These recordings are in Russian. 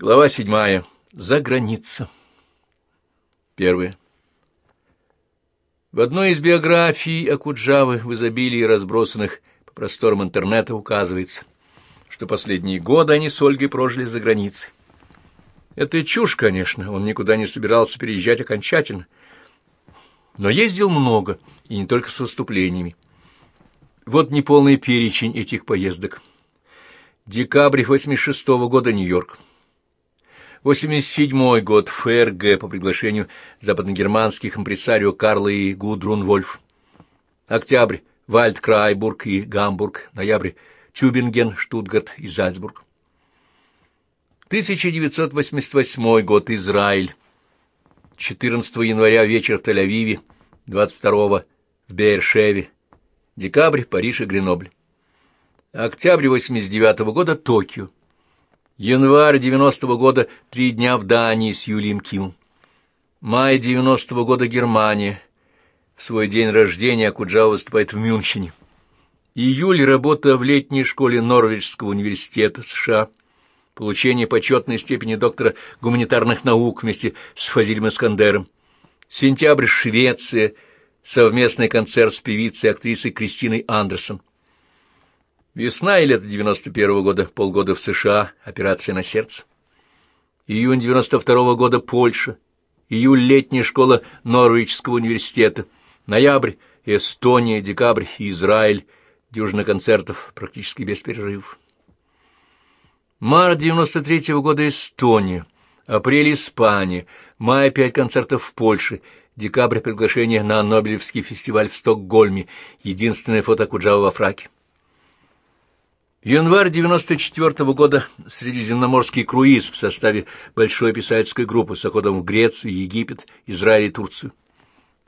Глава седьмая. За граница. Первое. В одной из биографий Акуджавы в изобилии разбросанных по просторам интернета указывается, что последние годы они с Ольгой прожили за границей. Это чушь, конечно, он никуда не собирался переезжать окончательно, но ездил много, и не только с выступлениями. Вот неполный перечень этих поездок. Декабрь 86 -го года Нью-Йорк. 87 год ФРГ по приглашению западногерманских импресарио Карла и Гудрун Вольф. Октябрь Вальдкрайбург и Гамбург. Ноябрь Тюбинген, Штутгарт и Зальцбург. 1988 год Израиль. 14 января вечер в Тель-Авиве, 22 в Бейершеве. Декабрь Париж и Гренобль. Октябрь 89 года Токио. Январь 90-го года три дня в Дании с Юлием Кимом. Май 90-го года Германия. В свой день рождения Акуджава выступает в Мюнхене. Июль работа в летней школе Норвичского университета США. Получение почетной степени доктора гуманитарных наук вместе с Фазилем Искандером. Сентябрь Швеция. Совместный концерт с певицей и актрисой Кристиной Андерсон. Весна и лето 91 -го года, полгода в США, операция на сердце. Июнь 92 -го года Польша, июль летняя школа Норвичского университета, ноябрь Эстония, декабрь Израиль, дюжина концертов практически без перерывов. Март 93 -го года Эстония, апрель Испания, май пять концертов в Польше, декабрь приглашение на Нобелевский фестиваль в Стокгольме, единственное фото Куджава во фраке. Январь 94 -го года средиземноморский круиз в составе большой писательской группы с оходом в Грецию, Египет, Израиль и Турцию.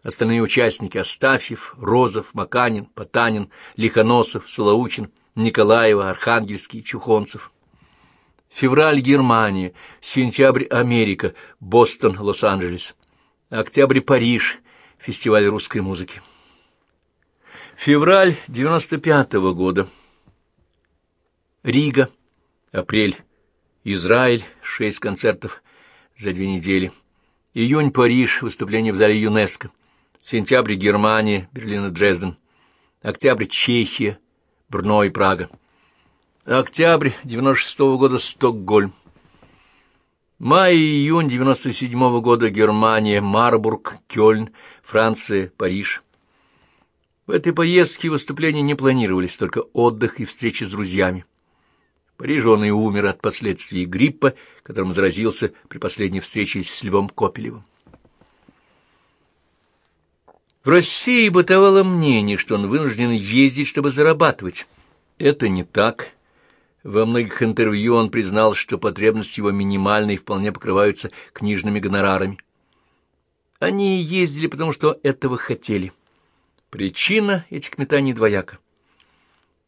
Остальные участники – Астафьев, Розов, Маканин, Потанин, Лихоносов, Солоучин, Николаева, Архангельский, Чухонцев. Февраль – Германия, сентябрь – Америка, Бостон, Лос-Анджелес. Октябрь – Париж, фестиваль русской музыки. Февраль 95 -го года – Рига, апрель, Израиль, шесть концертов за две недели. Июнь, Париж, выступление в зале ЮНЕСКО. Сентябрь, Германия, Берлин и Дрезден. Октябрь, Чехия, Брно и Прага. Октябрь 96 -го года, Стокгольм. Май и июнь 97 -го года, Германия, Марбург, Кёльн, Франция, Париж. В этой поездке выступления не планировались, только отдых и встречи с друзьями. Париж он и умер от последствий гриппа, которым заразился при последней встрече с Львом Копелевым. В России бытовало мнение, что он вынужден ездить, чтобы зарабатывать. Это не так. Во многих интервью он признал, что потребности его минимальные вполне покрываются книжными гонорарами. Они ездили, потому что этого хотели. Причина этих метаний двояка.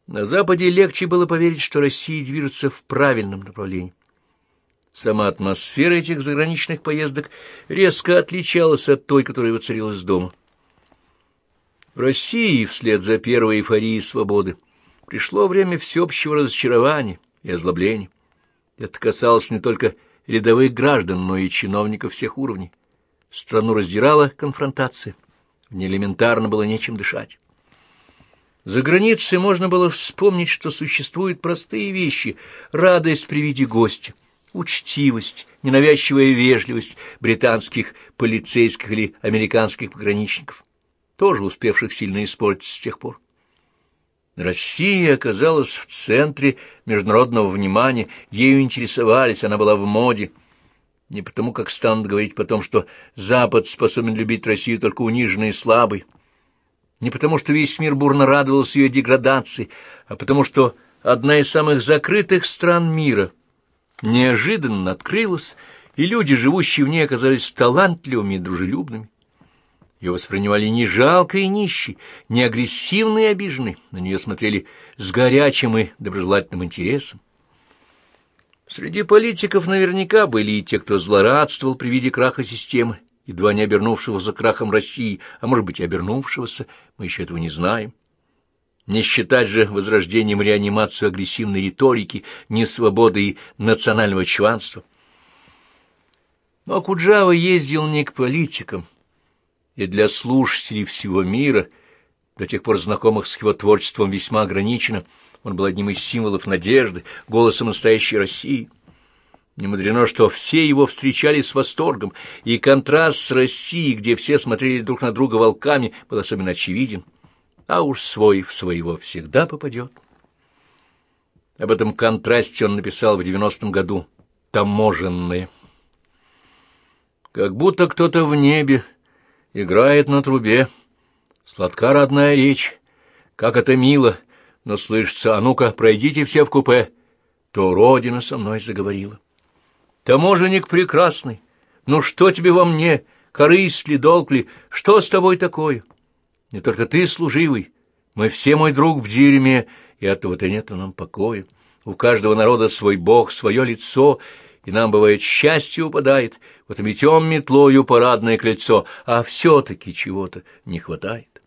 На Западе легче было поверить, что Россия движется в правильном направлении. Сама атмосфера этих заграничных поездок резко отличалась от той, которая воцарилась дома. В России, вслед за первой эйфорией свободы, пришло время всеобщего разочарования и озлобления. Это касалось не только рядовых граждан, но и чиновников всех уровней. Страну раздирала конфронтация, в элементарно было нечем дышать. За границей можно было вспомнить, что существуют простые вещи — радость при виде гостя, учтивость, ненавязчивая вежливость британских полицейских или американских пограничников, тоже успевших сильно испортиться с тех пор. Россия оказалась в центре международного внимания, ею интересовались, она была в моде. Не потому, как станут говорить потом, что Запад способен любить Россию только униженной и слабой, не потому, что весь мир бурно радовался ее деградации, а потому, что одна из самых закрытых стран мира неожиданно открылась, и люди, живущие в ней, оказались талантливыми и дружелюбными. Ее воспринимали не жалко и нищей, не агрессивно и обиженной, на нее смотрели с горячим и доброжелательным интересом. Среди политиков наверняка были и те, кто злорадствовал при виде краха системы, едва не обернувшегося крахом России, а может быть и обернувшегося, мы еще этого не знаем. Не считать же возрождением реанимацию агрессивной риторики, несвободы и национального чванства. Но Куджава ездил не к политикам, и для слушателей всего мира, до тех пор знакомых с его творчеством весьма ограничено, он был одним из символов надежды, голосом настоящей России. Не мудрено, что все его встречали с восторгом, и контраст с Россией, где все смотрели друг на друга волками, был особенно очевиден, а уж свой в своего всегда попадет. Об этом контрасте он написал в девяностом году «Таможенные». Как будто кто-то в небе играет на трубе, сладка родная речь, как это мило, но слышится, а ну-ка, пройдите все в купе, то Родина со мной заговорила. Таможенник прекрасный, ну что тебе во мне, корысть ли, долг ли, что с тобой такое? Не только ты служивый, мы все, мой друг, в дерьме, и от того-то нет нам покоя. У каждого народа свой бог, свое лицо, и нам, бывает, счастье упадает, вот метем метлою парадное кольцо, а все-таки чего-то не хватает.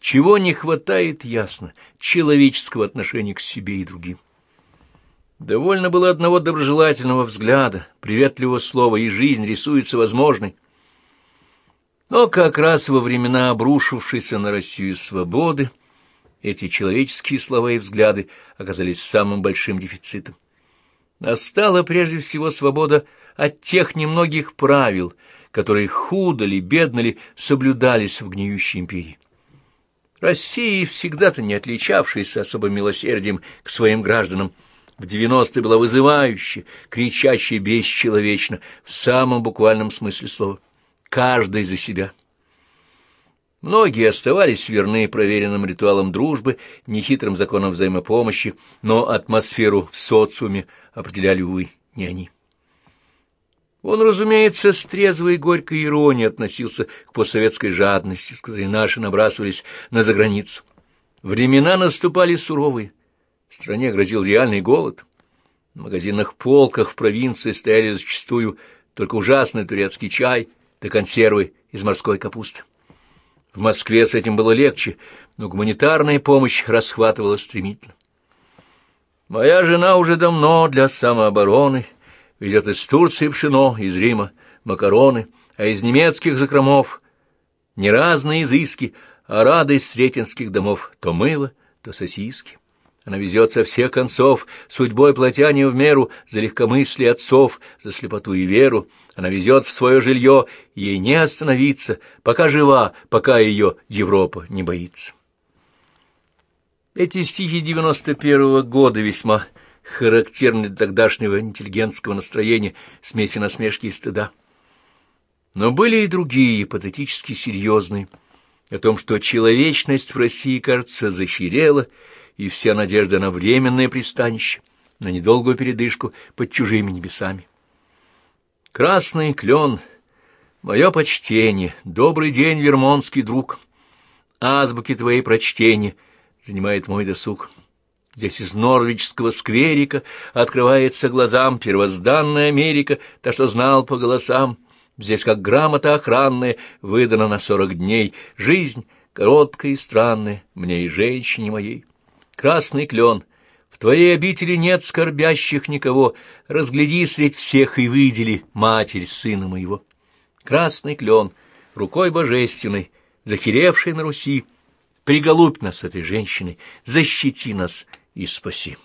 Чего не хватает, ясно, человеческого отношения к себе и другим. Довольно было одного доброжелательного взгляда, приветливого слова, и жизнь рисуется возможной. Но как раз во времена обрушившейся на Россию свободы эти человеческие слова и взгляды оказались самым большим дефицитом. Настала прежде всего свобода от тех немногих правил, которые худо ли, бедно ли соблюдались в гниющей империи. Россия, всегда-то не отличавшаяся особым милосердием к своим гражданам, в девяностые была вызывающе, кричаще бесчеловечно, в самом буквальном смысле слова. Каждый за себя. Многие оставались верны проверенным ритуалам дружбы, нехитрым законам взаимопомощи, но атмосферу в социуме определяли, увы, не они. Он, разумеется, с трезвой горькой иронией относился к постсоветской жадности, с которой наши набрасывались на заграницу. Времена наступали суровые, стране грозил реальный голод. На магазинных полках в провинции стояли зачастую только ужасный турецкий чай да консервы из морской капусты. В Москве с этим было легче, но гуманитарная помощь расхватывала стремительно. Моя жена уже давно для самообороны ведет из Турции пшено, из Рима макароны, а из немецких закромов не разные изыски, а радость сретенских домов то мыло, то сосиски. Она везет со всех концов, судьбой платя не в меру, за легкомыслие отцов, за слепоту и веру. Она везет в свое жилье, ей не остановиться, пока жива, пока ее Европа не боится. Эти стихи девяносто первого года весьма характерны для тогдашнего интеллигентского настроения, смеси насмешки и стыда. Но были и другие, патетически серьезные, о том, что человечность в России, кажется, захерела, и вся надежда на временное пристанище, на недолгую передышку под чужими небесами. Красный клен, мое почтение, добрый день, вермонский друг, азбуки твоей прочтения занимает мой досуг. Здесь из норвичского скверика открывается глазам первозданная Америка, та, что знал по голосам. Здесь, как грамота охранная, выдана на сорок дней, жизнь короткая и странная мне и женщине моей. Красный клен, в твоей обители нет скорбящих никого, разгляди средь всех и выдели матерь сына моего. Красный клен, рукой божественной, захеревшей на Руси, приголубь нас этой женщиной, защити нас и спаси.